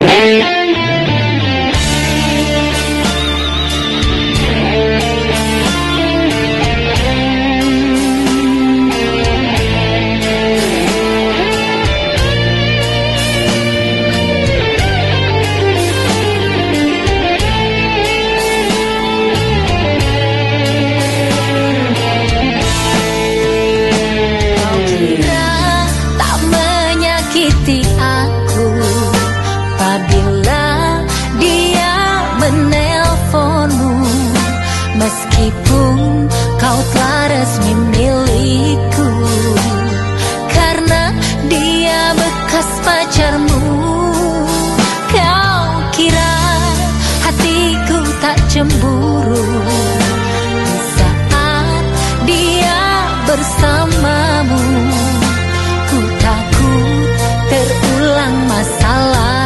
hey. Bekas pacarmu. Kau kira hatiku tak cemburu. Saat dia bersamamu Ku takut terulang masalah